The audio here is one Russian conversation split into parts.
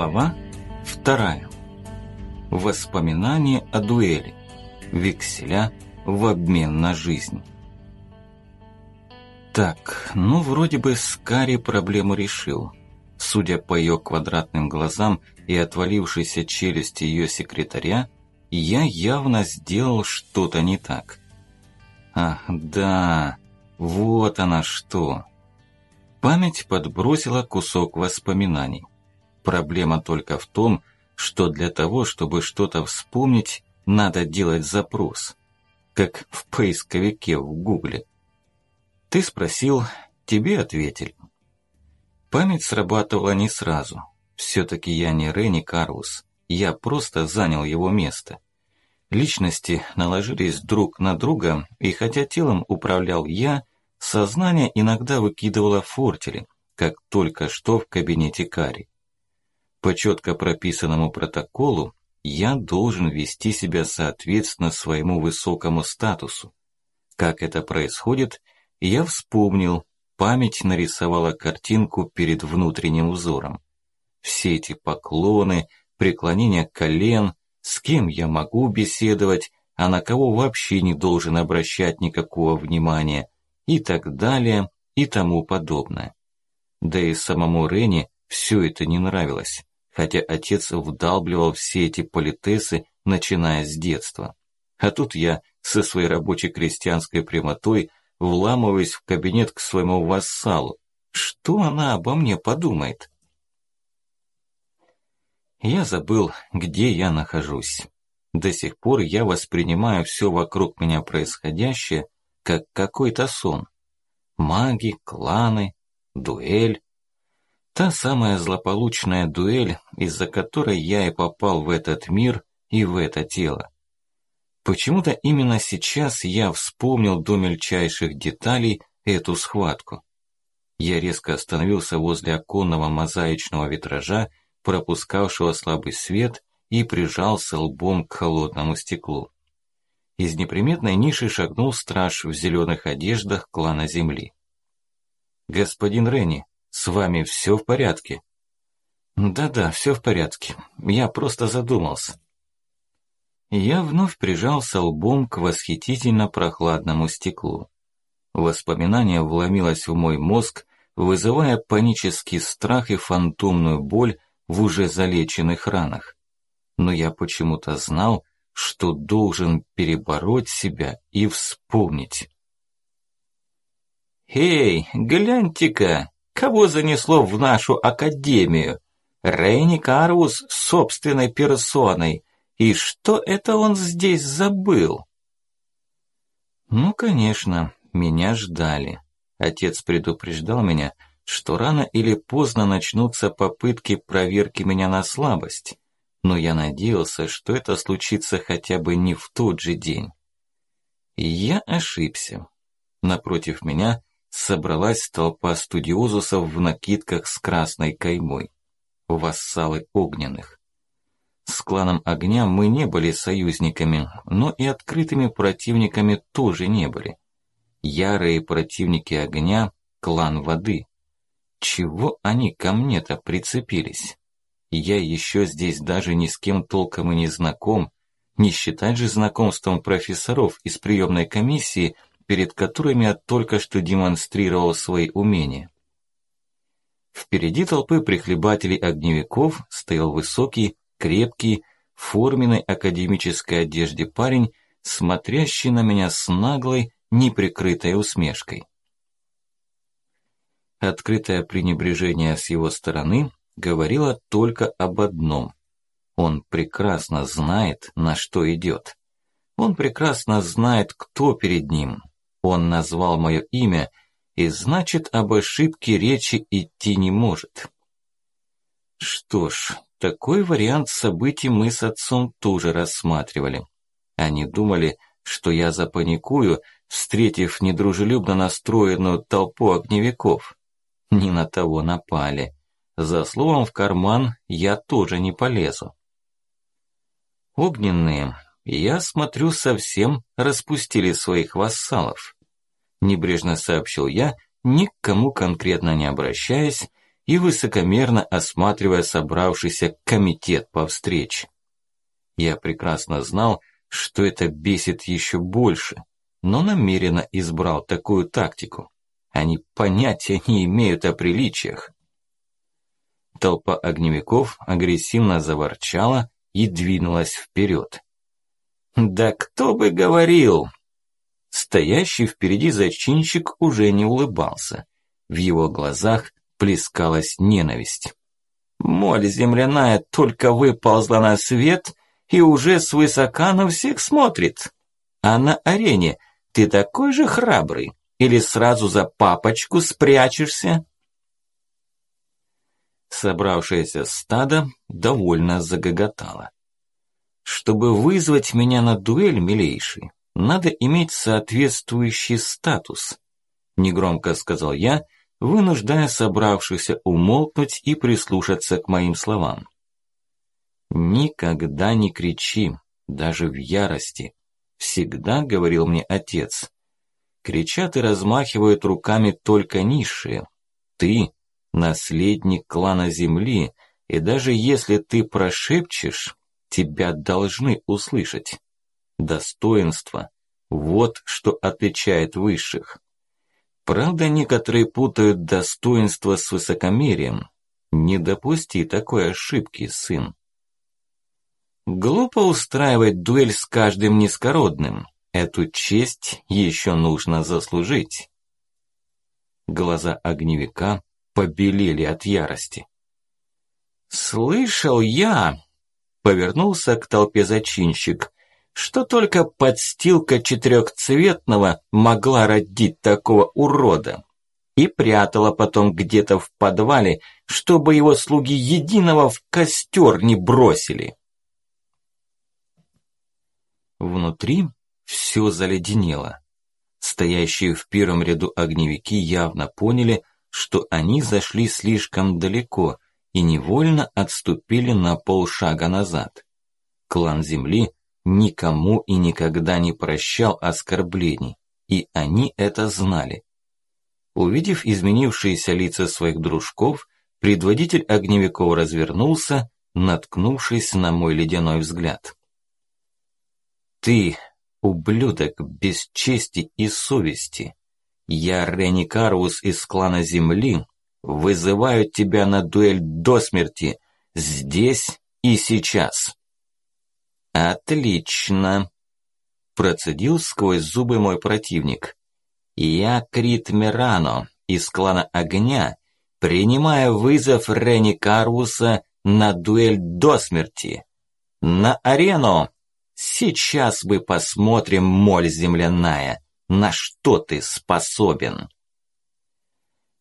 Глава вторая. Воспоминания о дуэли. Векселя в обмен на жизнь. Так, ну вроде бы Скари проблему решил. Судя по ее квадратным глазам и отвалившейся челюсти ее секретаря, я явно сделал что-то не так. Ах, да, вот она что. Память подбросила кусок воспоминаний. Проблема только в том, что для того, чтобы что-то вспомнить, надо делать запрос, как в поисковике в Гугле. Ты спросил, тебе ответили. Память срабатывала не сразу. Все-таки я не Ренни Карус, я просто занял его место. Личности наложились друг на друга, и хотя телом управлял я, сознание иногда выкидывало фортели, как только что в кабинете Кари. По четко прописанному протоколу я должен вести себя соответственно своему высокому статусу. Как это происходит, я вспомнил, память нарисовала картинку перед внутренним взором. Все эти поклоны, преклонения колен, с кем я могу беседовать, а на кого вообще не должен обращать никакого внимания, и так далее, и тому подобное. Да и самому Рене все это не нравилось хотя отец вдалбливал все эти политесы, начиная с детства. А тут я со своей рабочей крестьянской прямотой вламываюсь в кабинет к своему вассалу. Что она обо мне подумает? Я забыл, где я нахожусь. До сих пор я воспринимаю все вокруг меня происходящее как какой-то сон. Маги, кланы, дуэль, Та самая злополучная дуэль, из-за которой я и попал в этот мир и в это тело. Почему-то именно сейчас я вспомнил до мельчайших деталей эту схватку. Я резко остановился возле оконного мозаичного витража, пропускавшего слабый свет, и прижался лбом к холодному стеклу. Из неприметной ниши шагнул страж в зеленых одеждах клана Земли. «Господин Ренни, с вами все в порядке?» «Да-да, все в порядке. Я просто задумался». Я вновь прижался лбом к восхитительно прохладному стеклу. Воспоминание вломилось в мой мозг, вызывая панический страх и фантомную боль в уже залеченных ранах. Но я почему-то знал, что должен перебороть себя и вспомнить. «Эй, гляньте-ка!» Кого занесло в нашу академию? Рейни Карус собственной персоной. И что это он здесь забыл? Ну, конечно, меня ждали. Отец предупреждал меня, что рано или поздно начнутся попытки проверки меня на слабость. Но я надеялся, что это случится хотя бы не в тот же день. Я ошибся. Напротив меня собралась толпа студиозусов в накидках с красной каймой. Вассалы огненных. С кланом огня мы не были союзниками, но и открытыми противниками тоже не были. Ярые противники огня – клан воды. Чего они ко мне-то прицепились? Я еще здесь даже ни с кем толком и не знаком, не считать же знакомством профессоров из приемной комиссии – перед которыми я только что демонстрировал свои умения. Впереди толпы прихлебателей-огневиков стоял высокий, крепкий, в форменной академической одежде парень, смотрящий на меня с наглой, неприкрытой усмешкой. Открытое пренебрежение с его стороны говорило только об одном. Он прекрасно знает, на что идет. Он прекрасно знает, кто перед ним, он назвал мое имя, и значит, об ошибке речи идти не может. Что ж, такой вариант событий мы с отцом тоже рассматривали. Они думали, что я запаникую, встретив недружелюбно настроенную толпу огневиков. Не на того напали. За словом в карман я тоже не полезу. Огненные, я смотрю, совсем распустили своих вассалов. Небрежно сообщил я, ни к кому конкретно не обращаясь, и высокомерно осматривая собравшийся комитет по встрече. Я прекрасно знал, что это бесит еще больше, но намеренно избрал такую тактику. Они понятия не имеют о приличиях. Толпа огневиков агрессивно заворчала и двинулась вперед. «Да кто бы говорил!» Стоящий впереди зачинщик уже не улыбался. В его глазах плескалась ненависть. Моль земляная только выползла на свет и уже свысока на всех смотрит. А на арене ты такой же храбрый или сразу за папочку спрячешься? Собравшееся стадо довольно загоготало. Чтобы вызвать меня на дуэль, милейший, надо иметь соответствующий статус, негромко сказал я, вынуждая собравшихся умолкнуть и прислушаться к моим словам. «Никогда не кричи, даже в ярости», – всегда говорил мне отец. Кричат и размахивают руками только низшие. Ты – наследник клана Земли, и даже если ты прошепчешь, тебя должны услышать. Достоинство – вот что отличает высших. Правда, некоторые путают достоинство с высокомерием. Не допусти такой ошибки, сын. Глупо устраивать дуэль с каждым низкородным. Эту честь еще нужно заслужить. Глаза огневика побелели от ярости. «Слышал я!» – повернулся к толпе зачинщик что только подстилка четырехцветного могла родить такого урода. И прятала потом где-то в подвале, чтобы его слуги единого в костер не бросили. Внутри все заледенело. Стоящие в первом ряду огневики явно поняли, что они зашли слишком далеко и невольно отступили на полшага назад. Клан Земли никому и никогда не прощал оскорблений, и они это знали. Увидев изменившиеся лица своих дружков, предводитель огневиков развернулся, наткнувшись на мой ледяной взгляд. «Ты, ублюдок без чести и совести, я Ренни Карус из клана Земли, вызываю тебя на дуэль до смерти, здесь и сейчас». «Отлично!» – процедил сквозь зубы мой противник. «Я Крит Мирано из клана Огня, принимая вызов Ренни Каруса на дуэль до смерти. На арену! Сейчас мы посмотрим, моль земляная, на что ты способен!»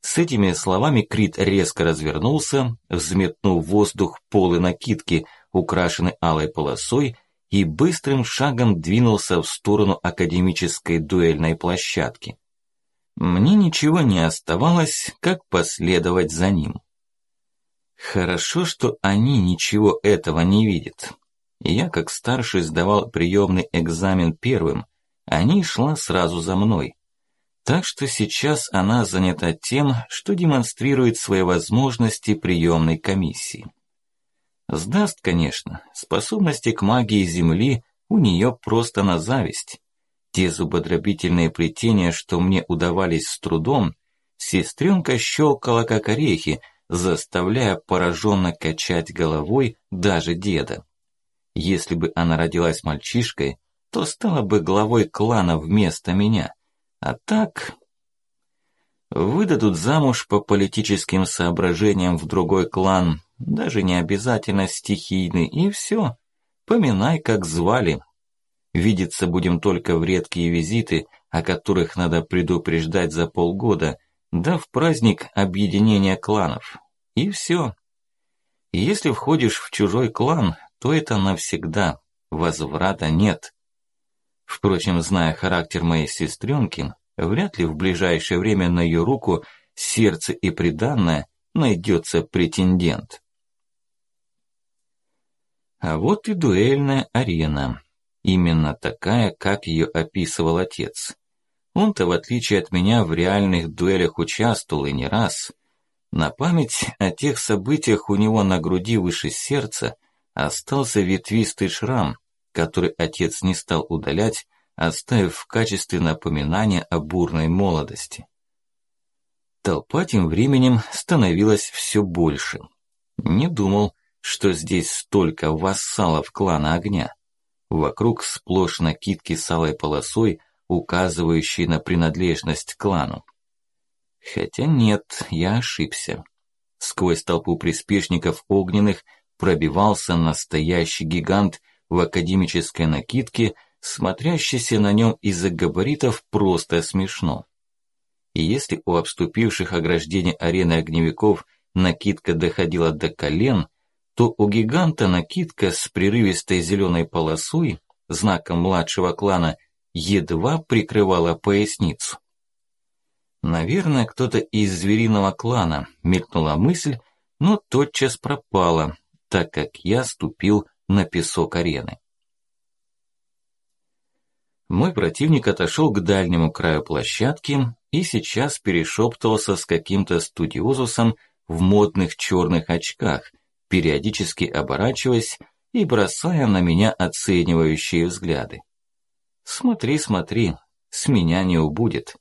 С этими словами Крит резко развернулся, взметнув воздух полы накидки – украшенный алой полосой, и быстрым шагом двинулся в сторону академической дуэльной площадки. Мне ничего не оставалось, как последовать за ним. Хорошо, что они ничего этого не видят. Я, как старший, сдавал приемный экзамен первым, они шла сразу за мной. Так что сейчас она занята тем, что демонстрирует свои возможности приемной комиссии. Сдаст, конечно, способности к магии Земли у нее просто на зависть. Те зубодробительные плетения, что мне удавались с трудом, сестренка щелкала как орехи, заставляя пораженно качать головой даже деда. Если бы она родилась мальчишкой, то стала бы главой клана вместо меня. А так... Выдадут замуж по политическим соображениям в другой клан, даже не обязательно стихийный, и все. Поминай, как звали. Видеться будем только в редкие визиты, о которых надо предупреждать за полгода, да в праздник объединения кланов. И все. Если входишь в чужой клан, то это навсегда, возврата нет. Впрочем, зная характер моей сестренки, вряд ли в ближайшее время на ее руку, сердце и приданное найдется претендент. А вот и дуэльная арена. Именно такая, как ее описывал отец. Он-то, в отличие от меня, в реальных дуэлях участвовал и не раз. На память о тех событиях у него на груди выше сердца остался ветвистый шрам, который отец не стал удалять, оставив в качестве напоминания о бурной молодости. Толпа тем временем становилась все больше. Не думал, что здесь столько вассалов клана огня. Вокруг сплошь накидки с алой полосой, указывающие на принадлежность к клану. Хотя нет, я ошибся. Сквозь толпу приспешников огненных пробивался настоящий гигант в академической накидке, смотрящийся на нем из-за габаритов просто смешно. И если у обступивших ограждение арены огневиков накидка доходила до колен, то у гиганта накидка с прерывистой зеленой полосой, знаком младшего клана, едва прикрывала поясницу. Наверное, кто-то из звериного клана, мелькнула мысль, но тотчас пропала, так как я ступил на песок арены. Мой противник отошел к дальнему краю площадки и сейчас перешептывался с каким-то студиозусом в модных черных очках, периодически оборачиваясь и бросая на меня оценивающие взгляды. Смотри, смотри, с меня не убудет.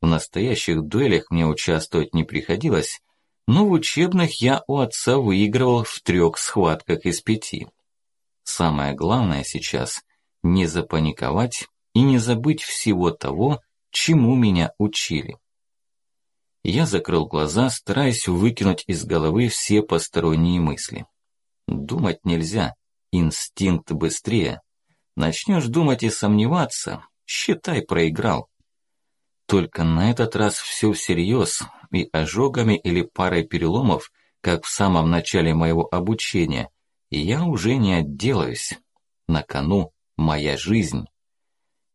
В настоящих дуэлях мне участвовать не приходилось, но в учебных я у отца выигрывал в трех схватках из пяти. Самое главное сейчас – не запаниковать и не забыть всего того, чему меня учили. Я закрыл глаза, стараясь выкинуть из головы все посторонние мысли. Думать нельзя, инстинкт быстрее. Начнешь думать и сомневаться, считай проиграл. Только на этот раз все всерьез, и ожогами или парой переломов, как в самом начале моего обучения, я уже не отделаюсь. На кону моя жизнь.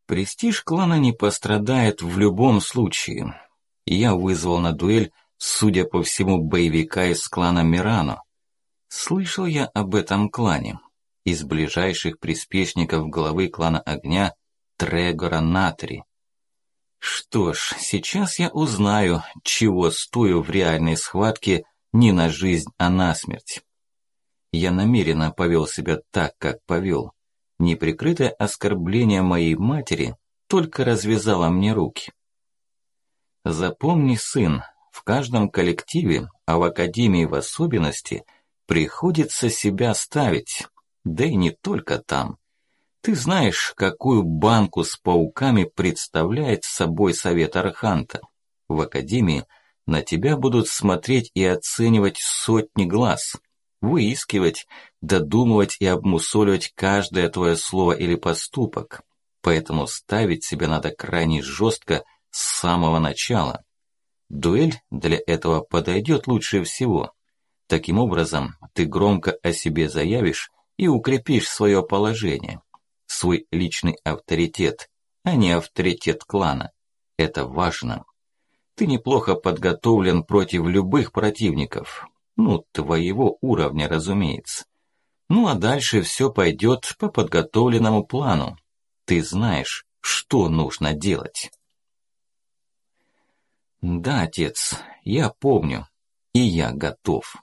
Престиж клана не пострадает в любом случае. Я вызвал на дуэль, судя по всему, боевика из клана Мирано. Слышал я об этом клане. Из ближайших приспешников главы клана Огня Трегора Натри. Что ж, сейчас я узнаю, чего стою в реальной схватке не на жизнь, а на смерть. Я намеренно повел себя так, как повел. Неприкрытое оскорбление моей матери только развязало мне руки. Запомни, сын, в каждом коллективе, а в академии в особенности, приходится себя ставить, да и не только там. Ты знаешь, какую банку с пауками представляет собой совет Арханта. В академии на тебя будут смотреть и оценивать сотни глаз, выискивать, додумывать и обмусоливать каждое твое слово или поступок. Поэтому ставить себя надо крайне жестко с самого начала. Дуэль для этого подойдет лучше всего. Таким образом, ты громко о себе заявишь и укрепишь свое положение свой личный авторитет, а не авторитет клана. Это важно. Ты неплохо подготовлен против любых противников. Ну, твоего уровня, разумеется. Ну, а дальше все пойдет по подготовленному плану. Ты знаешь, что нужно делать. Да, отец, я помню. И я готов.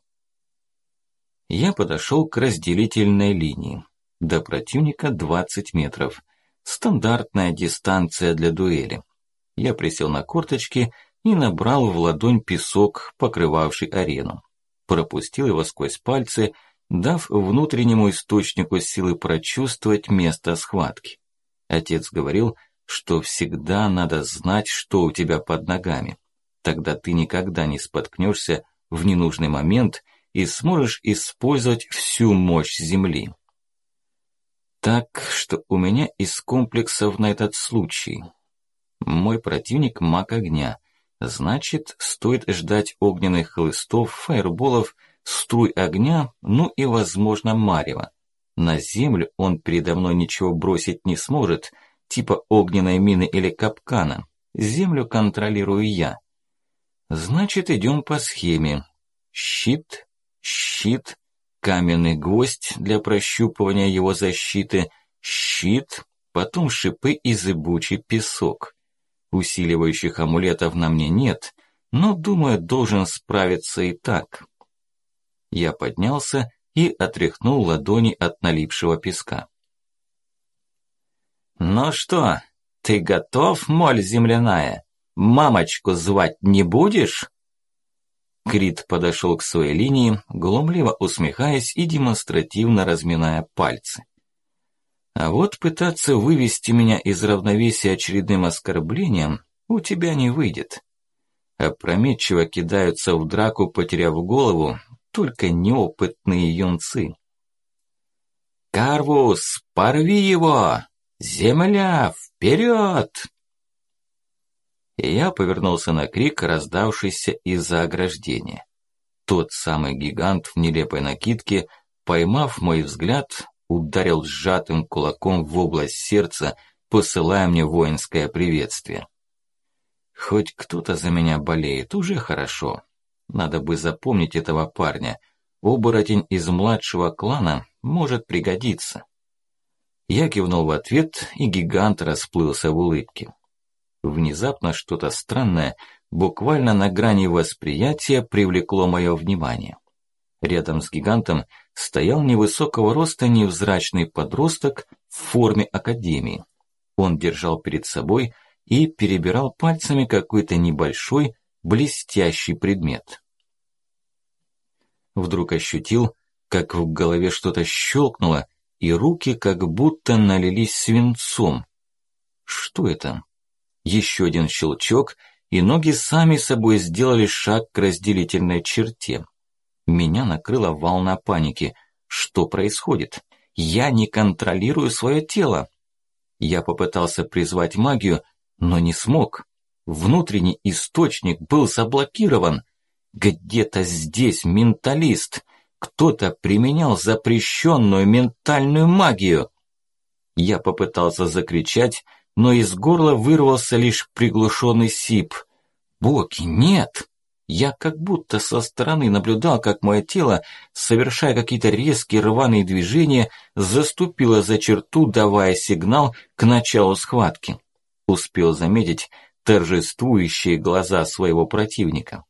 Я подошел к разделительной линии. До противника 20 метров. Стандартная дистанция для дуэли. Я присел на корточки и набрал в ладонь песок, покрывавший арену. Пропустил его сквозь пальцы, дав внутреннему источнику силы прочувствовать место схватки. Отец говорил, что всегда надо знать, что у тебя под ногами. Тогда ты никогда не споткнешься в ненужный момент и сможешь использовать всю мощь Земли. Так что у меня из комплексов на этот случай. Мой противник маг огня. Значит, стоит ждать огненных хлыстов, фаерболов, струй огня, ну и, возможно, марева. На землю он передо мной ничего бросить не сможет, типа огненной мины или капкана. Землю контролирую я. Значит, идем по схеме. Щит, щит, каменный гвоздь для прощупывания его защиты, щит, потом шипы и зыбучий песок. Усиливающих амулетов на мне нет, но, думаю, должен справиться и так. Я поднялся и отряхнул ладони от налипшего песка. «Ну что, ты готов, моль земляная? Мамочку звать не будешь?» Крит подошел к своей линии, глумливо усмехаясь и демонстративно разминая пальцы. А вот пытаться вывести меня из равновесия очередным оскорблением у тебя не выйдет. Опрометчиво кидаются в драку, потеряв голову, только неопытные юнцы. «Карвус, порви его! Земля, вперед!» Я повернулся на крик, раздавшийся из-за ограждения. Тот самый гигант в нелепой накидке, поймав мой взгляд, ударил сжатым кулаком в область сердца, посылая мне воинское приветствие. Хоть кто-то за меня болеет, уже хорошо. Надо бы запомнить этого парня. Оборотень из младшего клана может пригодиться. Я кивнул в ответ, и гигант расплылся в улыбке. Внезапно что-то странное, буквально на грани восприятия, привлекло мое внимание. Рядом с гигантом стоял невысокого роста невзрачный подросток в форме академии. Он держал перед собой и перебирал пальцами какой-то небольшой, блестящий предмет. Вдруг ощутил, как в голове что-то щелкнуло, и руки как будто налились свинцом. Что это? Еще один щелчок, и ноги сами собой сделали шаг к разделительной черте. Меня накрыла волна паники. Что происходит? Я не контролирую свое тело. Я попытался призвать магию, но не смог. Внутренний источник был заблокирован. Где-то здесь менталист. Кто-то применял запрещенную ментальную магию. Я попытался закричать, но из горла вырвался лишь приглушенный сип. «Боги, нет!» Я как будто со стороны наблюдал, как мое тело, совершая какие-то резкие рваные движения, заступило за черту, давая сигнал к началу схватки. Успел заметить торжествующие глаза своего противника.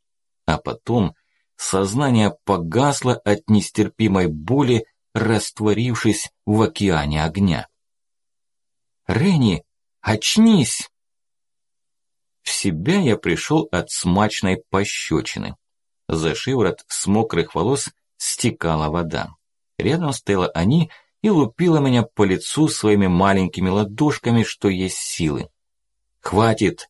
А потом сознание погасло от нестерпимой боли, растворившись в океане огня. «Ренни, очнись!» В себя я пришел от смачной пощечины. За шиворот с мокрых волос стекала вода. Рядом стояла они и лупила меня по лицу своими маленькими ладошками, что есть силы. «Хватит!»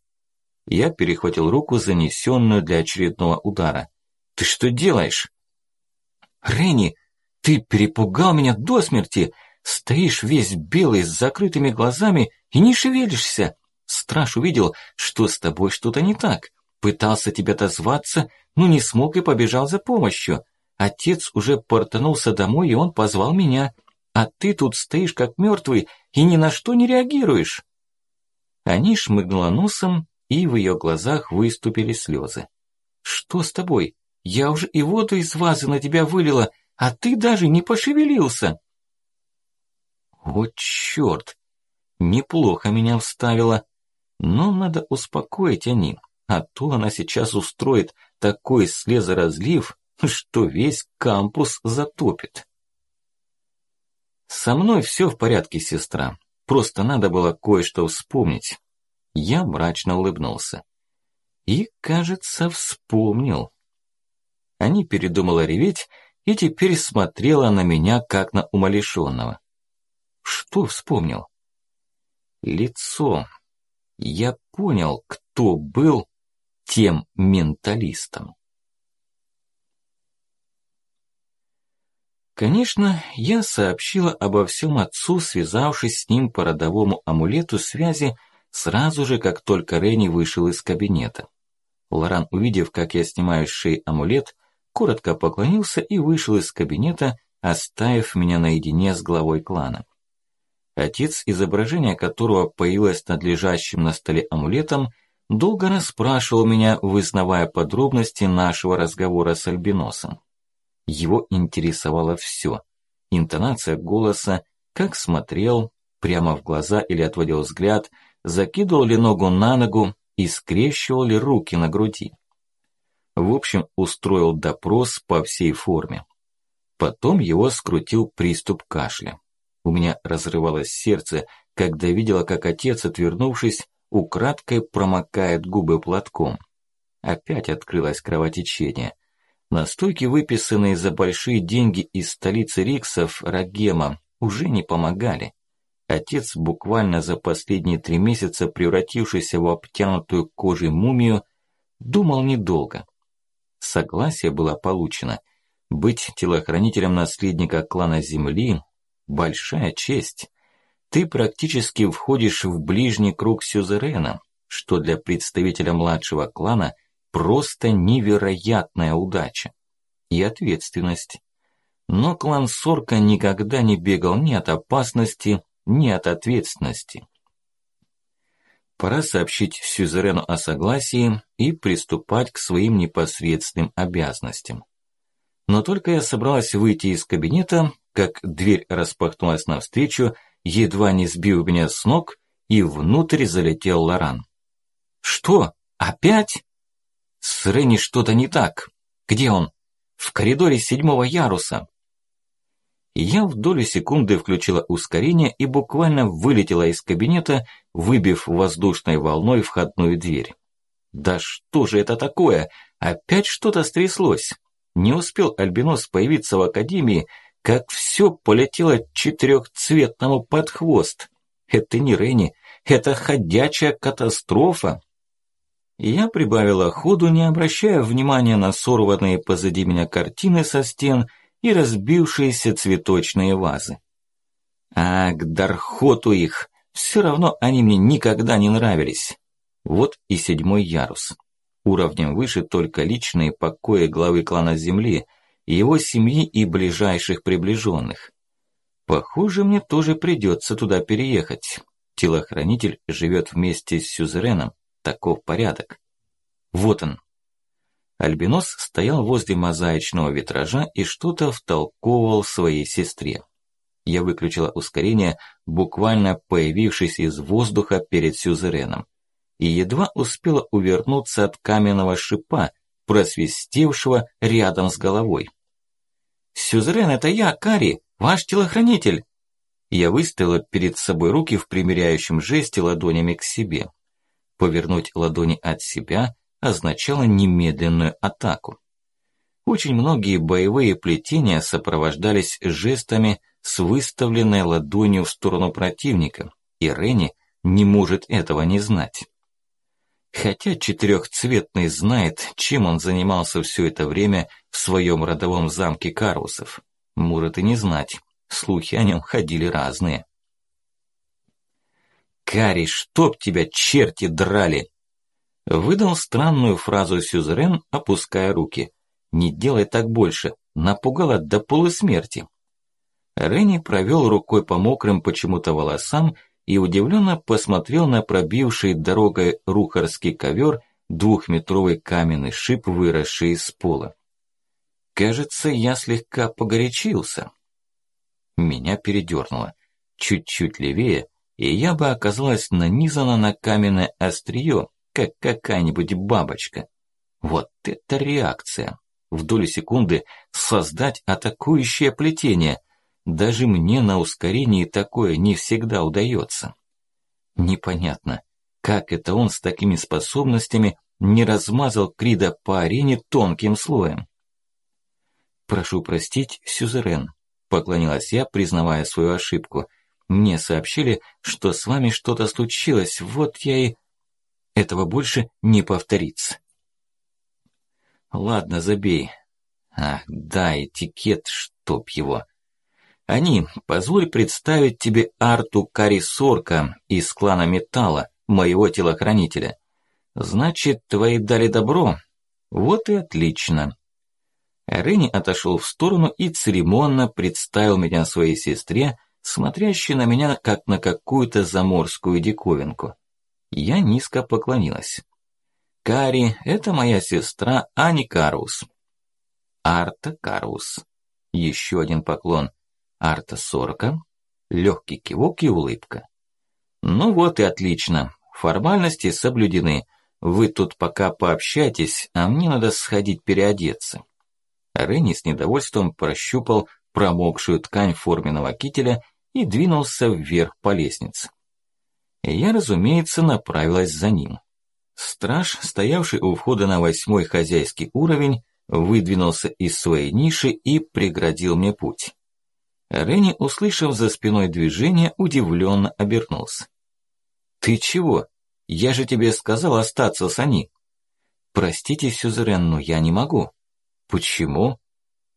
Я перехватил руку, занесенную для очередного удара. «Ты что делаешь?» «Ренни, ты перепугал меня до смерти! Стоишь весь белый с закрытыми глазами и не шевелишься!» Страж увидел, что с тобой что-то не так. Пытался тебя дозваться, но не смог и побежал за помощью. Отец уже портанулся домой, и он позвал меня. А ты тут стоишь как мертвый и ни на что не реагируешь. Они шмыгнула носом, и в ее глазах выступили слезы. «Что с тобой? Я уже и воду из вазы на тебя вылила, а ты даже не пошевелился!» «О, черт! Неплохо меня вставила!» Но надо успокоить они, а то она сейчас устроит такой слезоразлив, что весь кампус затопит. Со мной все в порядке, сестра. Просто надо было кое-что вспомнить. Я мрачно улыбнулся. И, кажется, вспомнил. Они передумала реветь и теперь смотрела на меня, как на умалишенного. Что вспомнил? Лицо, я понял, кто был тем менталистом. Конечно, я сообщила обо всем отцу, связавшись с ним по родовому амулету связи, сразу же, как только Ренни вышел из кабинета. Лоран, увидев, как я снимаю с шеи амулет, коротко поклонился и вышел из кабинета, оставив меня наедине с главой клана. Отец, изображение которого появилось над лежащим на столе амулетом, долго расспрашивал меня, вызнавая подробности нашего разговора с Альбиносом. Его интересовало все. Интонация голоса, как смотрел, прямо в глаза или отводил взгляд, закидывал ли ногу на ногу и скрещивал ли руки на груди. В общем, устроил допрос по всей форме. Потом его скрутил приступ кашля. У меня разрывалось сердце, когда видела, как отец, отвернувшись, украдкой промокает губы платком. Опять открылось кровотечение. Настойки, выписанные за большие деньги из столицы Риксов, Рагема, уже не помогали. Отец, буквально за последние три месяца превратившийся в обтянутую кожей мумию, думал недолго. Согласие было получено. Быть телохранителем наследника клана Земли – большая честь. Ты практически входишь в ближний круг сюзерена, что для представителя младшего клана просто невероятная удача и ответственность. Но клан Сорка никогда не бегал ни от опасности, ни от ответственности. Пора сообщить сюзерену о согласии и приступать к своим непосредственным обязанностям. Но только я собралась выйти из кабинета, как дверь распахнулась навстречу, едва не сбив меня с ног, и внутрь залетел Лоран. «Что? Опять?» «С Ренни что-то не так. Где он?» «В коридоре седьмого яруса я в долю секунды включила ускорение и буквально вылетела из кабинета, выбив воздушной волной входную дверь. Да что же это такое? Опять что-то стряслось. Не успел Альбинос появиться в академии, как все полетело четырехцветному под хвост. Это не Ренни, это ходячая катастрофа. Я прибавила ходу, не обращая внимания на сорванные позади меня картины со стен – и разбившиеся цветочные вазы. А к дархоту их, все равно они мне никогда не нравились. Вот и седьмой ярус. Уровнем выше только личные покои главы клана Земли, его семьи и ближайших приближенных. Похоже, мне тоже придется туда переехать. Телохранитель живет вместе с сюзереном, таков порядок. Вот он, Альбинос стоял возле мозаичного витража и что-то втолковывал своей сестре. Я выключила ускорение, буквально появившись из воздуха перед сюзереном, и едва успела увернуться от каменного шипа, просвистевшего рядом с головой. «Сюзерен, это я, Кари, ваш телохранитель!» Я выставила перед собой руки в примиряющем жесте ладонями к себе. Повернуть ладони от себя означало немедленную атаку. Очень многие боевые плетения сопровождались жестами с выставленной ладонью в сторону противника, и Ренни не может этого не знать. Хотя четырехцветный знает, чем он занимался все это время в своем родовом замке Карусов. Может и не знать, слухи о нем ходили разные. «Кари, чтоб тебя черти драли!» Выдал странную фразу Сюзерен, опуская руки. «Не делай так больше, напугала до полусмерти». Ренни провел рукой по мокрым почему-то волосам и удивленно посмотрел на пробивший дорогой рухарский ковер двухметровый каменный шип, выросший из пола. «Кажется, я слегка погорячился». Меня передернуло. Чуть-чуть левее, и я бы оказалась нанизана на каменное острие, как какая-нибудь бабочка. Вот это реакция! В долю секунды создать атакующее плетение. Даже мне на ускорении такое не всегда удается. Непонятно, как это он с такими способностями не размазал Крида по арене тонким слоем. «Прошу простить, Сюзерен», – поклонилась я, признавая свою ошибку. «Мне сообщили, что с вами что-то случилось, вот я и...» Этого больше не повторится. Ладно, забей. Ах, да, этикет, чтоб его. Они, позволь представить тебе Арту Карисорка из клана Металла, моего телохранителя. Значит, твои дали добро? Вот и отлично. Ренни отошел в сторону и церемонно представил меня своей сестре, смотрящей на меня как на какую-то заморскую диковинку. Я низко поклонилась. Кари – это моя сестра Ани Карус. Арта Карус. Еще один поклон. Арта Сорка. Легкий кивок и улыбка. Ну вот и отлично. Формальности соблюдены. вы тут пока пообщайтесь, а мне надо сходить переодеться. Ренни с недовольством прощупал промокшую ткань форменного кителя и двинулся вверх по лестнице. Я, разумеется, направилась за ним. Страж, стоявший у входа на восьмой хозяйский уровень, выдвинулся из своей ниши и преградил мне путь. Ренни, услышав за спиной движение, удивленно обернулся. «Ты чего? Я же тебе сказал остаться с Ани». «Простите, Сюзерен, но я не могу». «Почему?»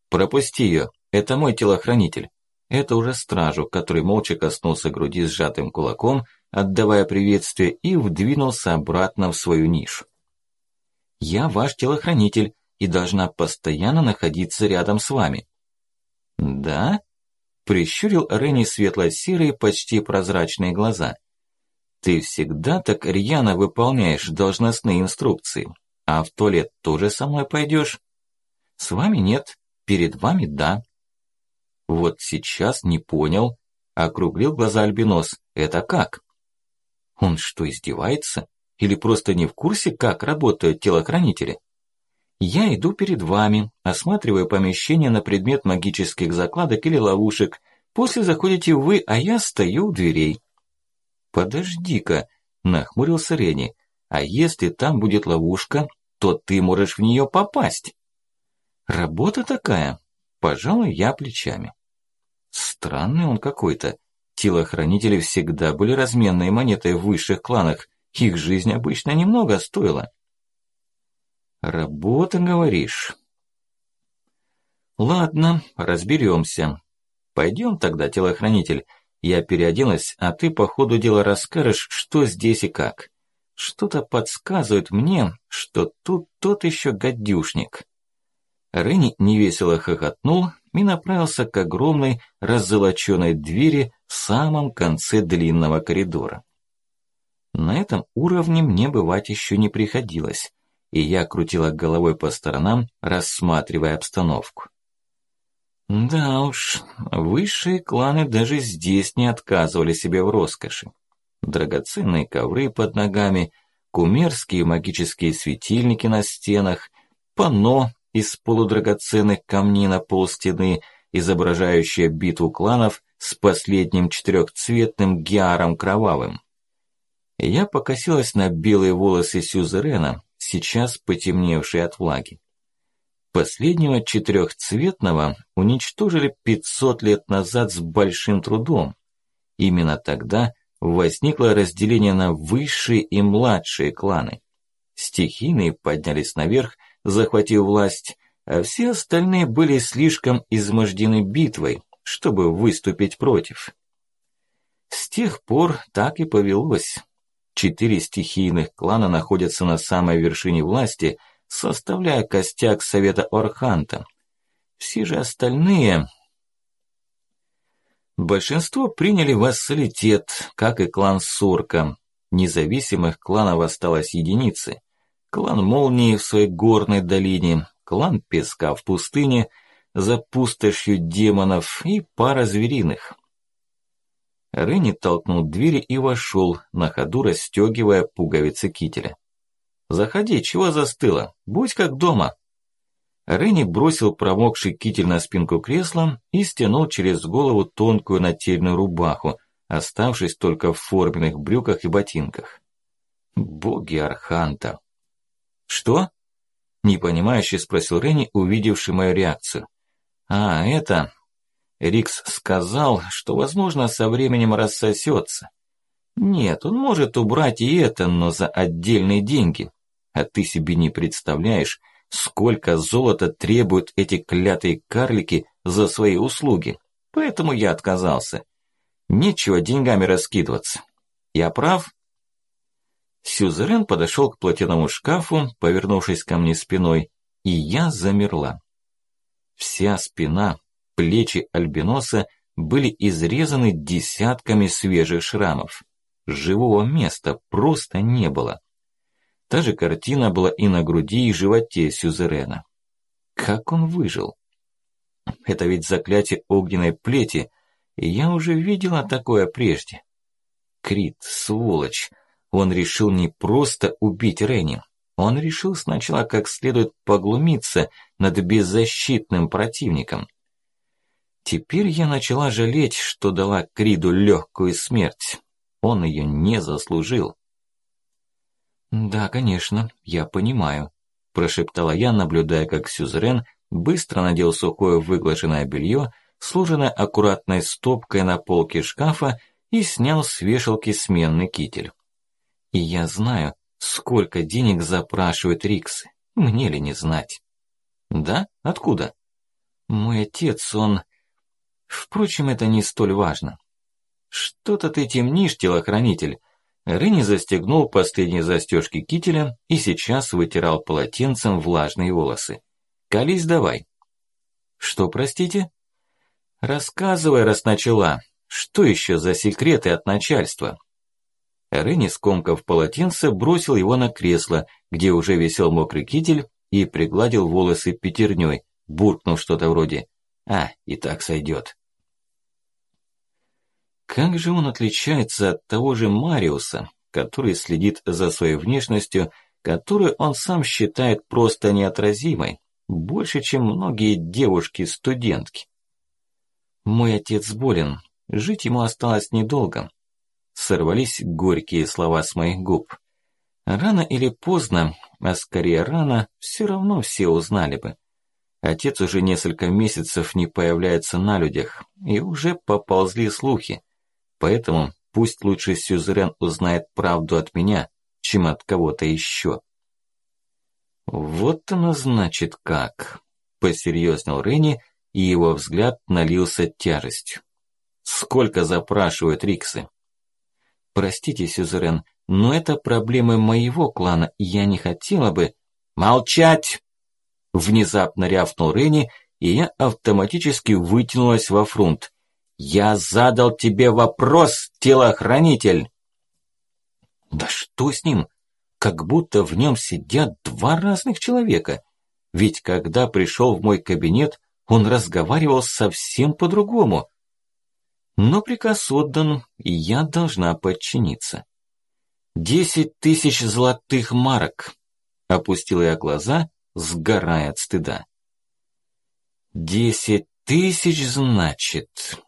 «Пропусти ее, это мой телохранитель». Это уже стражу, который молча коснулся груди сжатым кулаком, отдавая приветствие, и вдвинулся обратно в свою нишу. «Я ваш телохранитель и должна постоянно находиться рядом с вами». «Да?» – прищурил Ренни светло-серые, почти прозрачные глаза. «Ты всегда так рьяно выполняешь должностные инструкции, а в туалет тоже со мной пойдешь?» «С вами нет, перед вами да». Вот сейчас не понял. Округлил глаза Альбинос. Это как? Он что, издевается? Или просто не в курсе, как работают телохранители? Я иду перед вами, осматриваю помещение на предмет магических закладок или ловушек. После заходите вы, а я стою у дверей. Подожди-ка, нахмурился Рени. А если там будет ловушка, то ты можешь в нее попасть. Работа такая. Пожалуй, я плечами. Странный он какой-то. Телохранители всегда были разменной монетой в высших кланах. Их жизнь обычно немного стоила. Работа, говоришь? Ладно, разберемся. Пойдем тогда, телохранитель. Я переоделась, а ты по ходу дела расскажешь, что здесь и как. Что-то подсказывает мне, что тут тот еще гадюшник. Ренни невесело хохотнул и направился к огромной раззолоченной двери в самом конце длинного коридора. На этом уровне мне бывать еще не приходилось, и я крутила головой по сторонам, рассматривая обстановку. Да уж, высшие кланы даже здесь не отказывали себе в роскоши. Драгоценные ковры под ногами, кумерские магические светильники на стенах, панно из полудрагоценных камней на полстены, изображающая битву кланов с последним четырехцветным геаром кровавым. Я покосилась на белые волосы Сюзерена, сейчас потемневшие от влаги. Последнего четырехцветного уничтожили 500 лет назад с большим трудом. Именно тогда возникло разделение на высшие и младшие кланы. Стихийные поднялись наверх, захватив власть, а все остальные были слишком измождены битвой, чтобы выступить против. С тех пор так и повелось. Четыре стихийных клана находятся на самой вершине власти, составляя костяк Совета Орханта. Все же остальные... Большинство приняли вассалитет, как и клан Сурка. Независимых кланов осталось единицы клан Молнии в своей горной долине, клан Песка в пустыне, за пустошью демонов и пара звериных. Ренни толкнул двери и вошел, на ходу расстегивая пуговицы кителя. «Заходи, чего застыло? Будь как дома!» Ренни бросил промокший китель на спинку кресла и стянул через голову тонкую нательную рубаху, оставшись только в форменных брюках и ботинках. Боги Арханта! «Что?» – непонимающе спросил Ренни, увидевший мою реакцию. «А, это...» Рикс сказал, что, возможно, со временем рассосется. Нет, он может убрать и это, но за отдельные деньги. А ты себе не представляешь, сколько золота требуют эти клятые карлики за свои услуги. Поэтому я отказался. Нечего деньгами раскидываться. Я прав? Сюзерен подошел к платяному шкафу, повернувшись ко мне спиной, и я замерла. Вся спина, плечи альбиноса были изрезаны десятками свежих шрамов. Живого места просто не было. Та же картина была и на груди, и животе Сюзерена. Как он выжил? Это ведь заклятие огненной плети, и я уже видела такое прежде. Крит, сволочь, Он решил не просто убить Ренни. Он решил сначала как следует поглумиться над беззащитным противником. Теперь я начала жалеть, что дала Криду легкую смерть. Он ее не заслужил. «Да, конечно, я понимаю», – прошептала я, наблюдая, как Сюзерен быстро надел сухое выглаженное белье, сложенное аккуратной стопкой на полке шкафа, и снял с вешалки сменный китель. И я знаю, сколько денег запрашивают Риксы, мне ли не знать. Да? Откуда? Мой отец, он... Впрочем, это не столь важно. Что-то ты темнишь, телохранитель. Ренни застегнул последние застежки кителя и сейчас вытирал полотенцем влажные волосы. Колись давай. Что, простите? Рассказывай, раз начала. Что еще за секреты от начальства? Ренни, скомкав полотенце, бросил его на кресло, где уже висел мокрый китель, и пригладил волосы пятерней, буркнув что-то вроде «А, и так сойдет». Как же он отличается от того же Мариуса, который следит за своей внешностью, которую он сам считает просто неотразимой, больше, чем многие девушки-студентки. Мой отец болен, жить ему осталось недолго. Сорвались горькие слова с моих губ. Рано или поздно, а скорее рано, все равно все узнали бы. Отец уже несколько месяцев не появляется на людях, и уже поползли слухи. Поэтому пусть лучше Сюзерен узнает правду от меня, чем от кого-то еще. Вот оно значит как. Посерьезнел Ренни, и его взгляд налился тяжестью. Сколько запрашивают Риксы? Простите, Сюзерен, но это проблемы моего клана, и я не хотела бы... Молчать! Внезапно рявкнул Ренни, и я автоматически вытянулась во фронт. Я задал тебе вопрос, телохранитель. Да что с ним? Как будто в нем сидят два разных человека. Ведь когда пришел в мой кабинет, он разговаривал совсем по-другому. Но приказ отдан, и я должна подчиниться. «Десять тысяч золотых марок!» Опустила я глаза, сгорая от стыда. «Десять тысяч, значит...»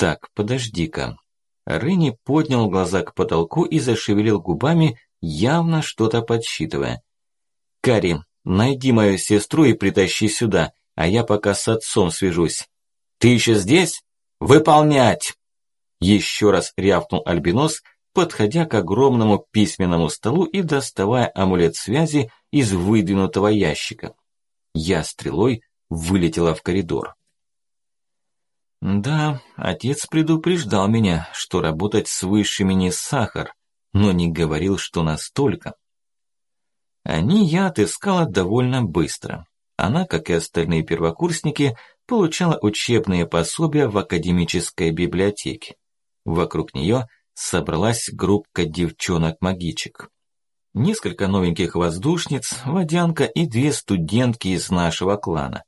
Так, подожди-ка. Ренни поднял глаза к потолку и зашевелил губами, явно что-то подсчитывая. «Кари, найди мою сестру и притащи сюда, а я пока с отцом свяжусь. Ты еще здесь? Выполнять!» Еще раз рявкнул Альбинос, подходя к огромному письменному столу и доставая амулет связи из выдвинутого ящика. Я стрелой вылетела в коридор. Да, отец предупреждал меня, что работать с высшими не сахар, но не говорил, что настолько. Они я отыскала довольно быстро. Она, как и остальные первокурсники, получала учебные пособия в академической библиотеке. Вокруг нее собралась группка девчонок-магичек. Несколько новеньких воздушниц, водянка и две студентки из нашего клана.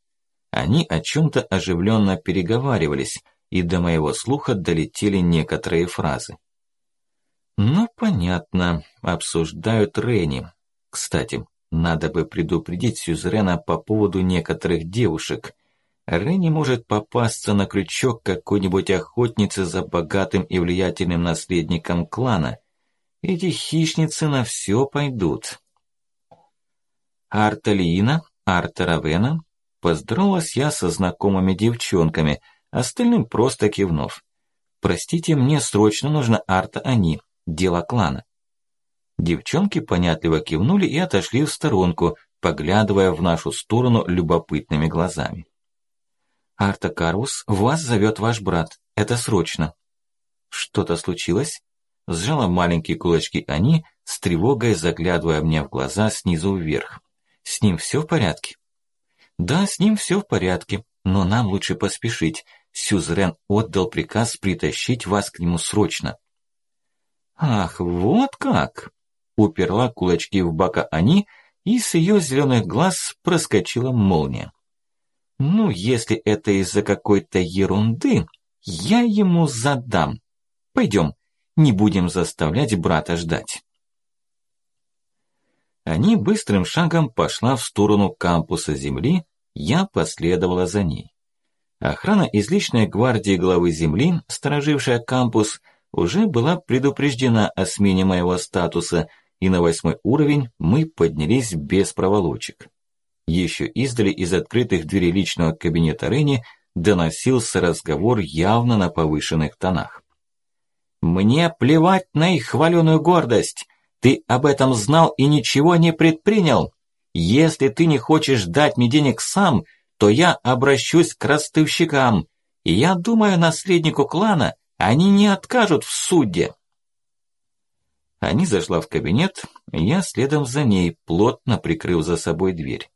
Они о чем-то оживленно переговаривались, и до моего слуха долетели некоторые фразы. Ну, понятно, обсуждают Ренни. Кстати, надо бы предупредить Сюзрена по поводу некоторых девушек. Ренни может попасться на крючок какой-нибудь охотницы за богатым и влиятельным наследником клана. Эти хищницы на все пойдут. Арта Лиина, Арта Равена, Поздоровалась я со знакомыми девчонками, остальным просто кивнув. «Простите, мне срочно нужно арта они, дело клана». Девчонки понятливо кивнули и отошли в сторонку, поглядывая в нашу сторону любопытными глазами. «Арта Карвус, вас зовет ваш брат. Это срочно». «Что-то случилось?» Сжала маленькие кулачки они, с тревогой заглядывая мне в глаза снизу вверх. «С ним все в порядке?» Да, с ним все в порядке, но нам лучше поспешить. Сюзрен отдал приказ притащить вас к нему срочно. Ах, вот как! Уперла кулачки в бока они, и с ее зеленых глаз проскочила молния. Ну, если это из-за какой-то ерунды, я ему задам. Пойдем, не будем заставлять брата ждать. Они быстрым шагом пошла в сторону кампуса Земли, я последовала за ней. Охрана из личной гвардии главы Земли, сторожившая кампус, уже была предупреждена о смене моего статуса, и на восьмой уровень мы поднялись без проволочек. Еще издали из открытых дверей личного кабинета Ренни доносился разговор явно на повышенных тонах. «Мне плевать на их хваленую гордость! Ты об этом знал и ничего не предпринял! Если ты не хочешь дать мне денег сам, то я обращусь к ростовщикам, я думаю, наследнику клана они не откажут в суде». Они зашла в кабинет, я следом за ней, плотно прикрыл за собой дверь.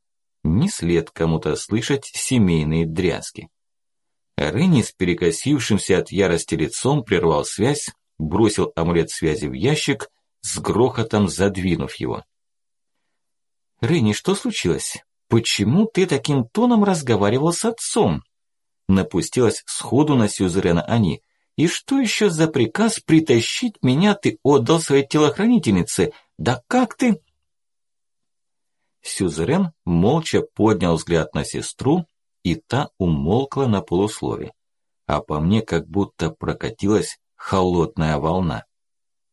Не след кому-то слышать семейные дрязги. Ренни с перекосившимся от ярости лицом прервал связь, бросил амулет связи в ящик, с грохотом задвинув его. «Ренни, что случилось? Почему ты таким тоном разговаривал с отцом?» Напустилась сходу на Сюзерена они. «И что еще за приказ притащить меня ты отдал своей телохранительнице? Да как ты...» Сюзерен молча поднял взгляд на сестру, и та умолкла на полуслове. А по мне как будто прокатилась холодная волна.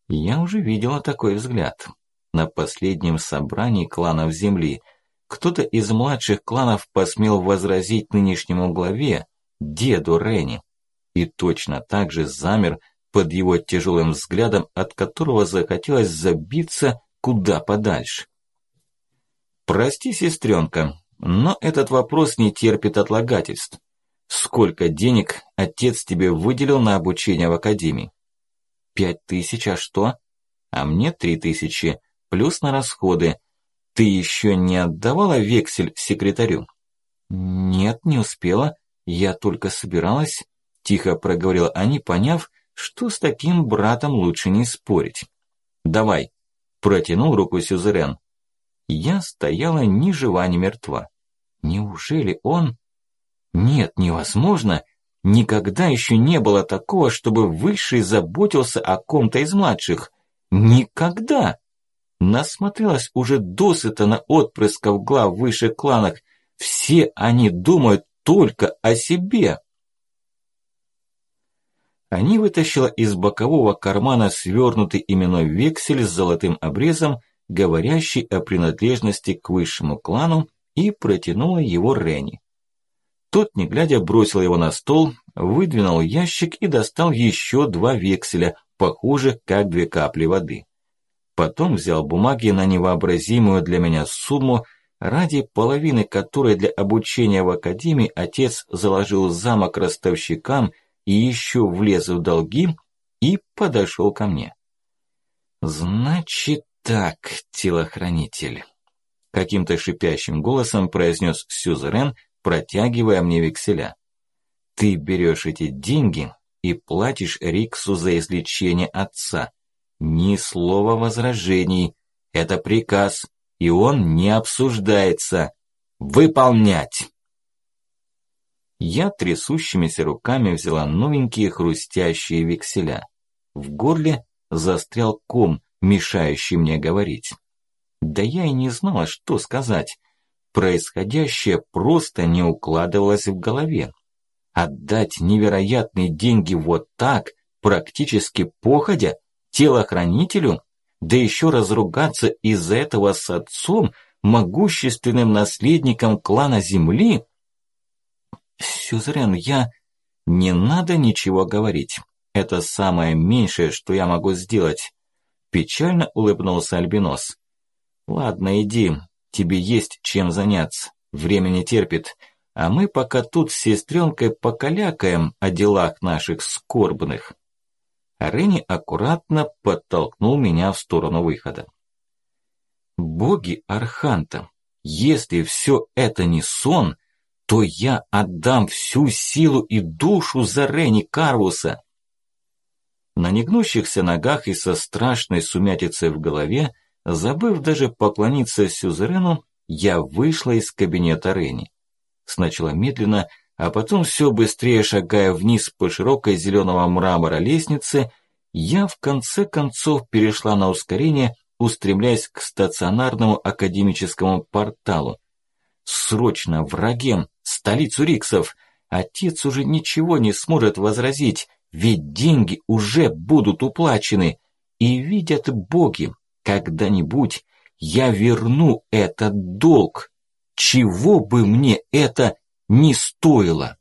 Я уже видела такой взгляд. На последнем собрании кланов Земли кто-то из младших кланов посмел возразить нынешнему главе, деду Ренни, и точно так же замер под его тяжелым взглядом, от которого захотелось забиться куда подальше. «Прости, сестренка, но этот вопрос не терпит отлагательств. Сколько денег отец тебе выделил на обучение в академии? Пять тысяч, а что? А мне три тысячи, плюс на расходы. Ты еще не отдавала вексель секретарю? Нет, не успела. Я только собиралась. Тихо проговорила они, поняв, что с таким братом лучше не спорить. Давай. Протянул руку Сюзерен. Я стояла ни жива, ни мертва. Неужели он... Нет, невозможно. Никогда еще не было такого, чтобы Высший заботился о ком-то из младших. Никогда. Насмотрелась уже досыта на отпрысков глав высших кланах. Все они думают только о себе. Они вытащила из бокового кармана свернутый именной вексель с золотым обрезом, говорящий о принадлежности к высшему клану, и протянула его Ренни. Тот, не глядя, бросил его на стол, выдвинул ящик и достал еще два векселя, похожих как две капли воды. Потом взял бумаги на невообразимую для меня сумму, ради половины которой для обучения в академии отец заложил замок ростовщикам и еще влез в долги и подошел ко мне. «Значит так, телохранитель». Каким-то шипящим голосом произнес Сюзерен, протягивая мне векселя. Ты берешь эти деньги и платишь Риксу за излечение отца. Ни слова возражений. Это приказ, и он не обсуждается. Выполнять! Я трясущимися руками взяла новенькие хрустящие векселя. В горле застрял ком, мешающий мне говорить. Да я и не знала, что сказать. Происходящее просто не укладывалось в голове. Отдать невероятные деньги вот так, практически походя, телохранителю, да еще разругаться из-за этого с отцом, могущественным наследником клана Земли? Сюзерен, я... Не надо ничего говорить. Это самое меньшее, что я могу сделать. Печально улыбнулся Альбинос. Ладно, иди, тебе есть чем заняться, время не терпит, а мы пока тут с сестренкой покалякаем о делах наших скорбных. Ренни аккуратно подтолкнул меня в сторону выхода. Боги Арханта, если все это не сон, то я отдам всю силу и душу за Ренни Карвуса. На негнущихся ногах и со страшной сумятицей в голове Забыв даже поклониться сюзерену, я вышла из кабинета Ренни. Сначала медленно, а потом все быстрее шагая вниз по широкой зеленого мрамора лестнице, я в конце концов перешла на ускорение, устремляясь к стационарному академическому порталу. Срочно врагем, столицу Риксов! Отец уже ничего не сможет возразить, ведь деньги уже будут уплачены. И видят боги, когда-нибудь я верну этот долг, чего бы мне это ни стоило.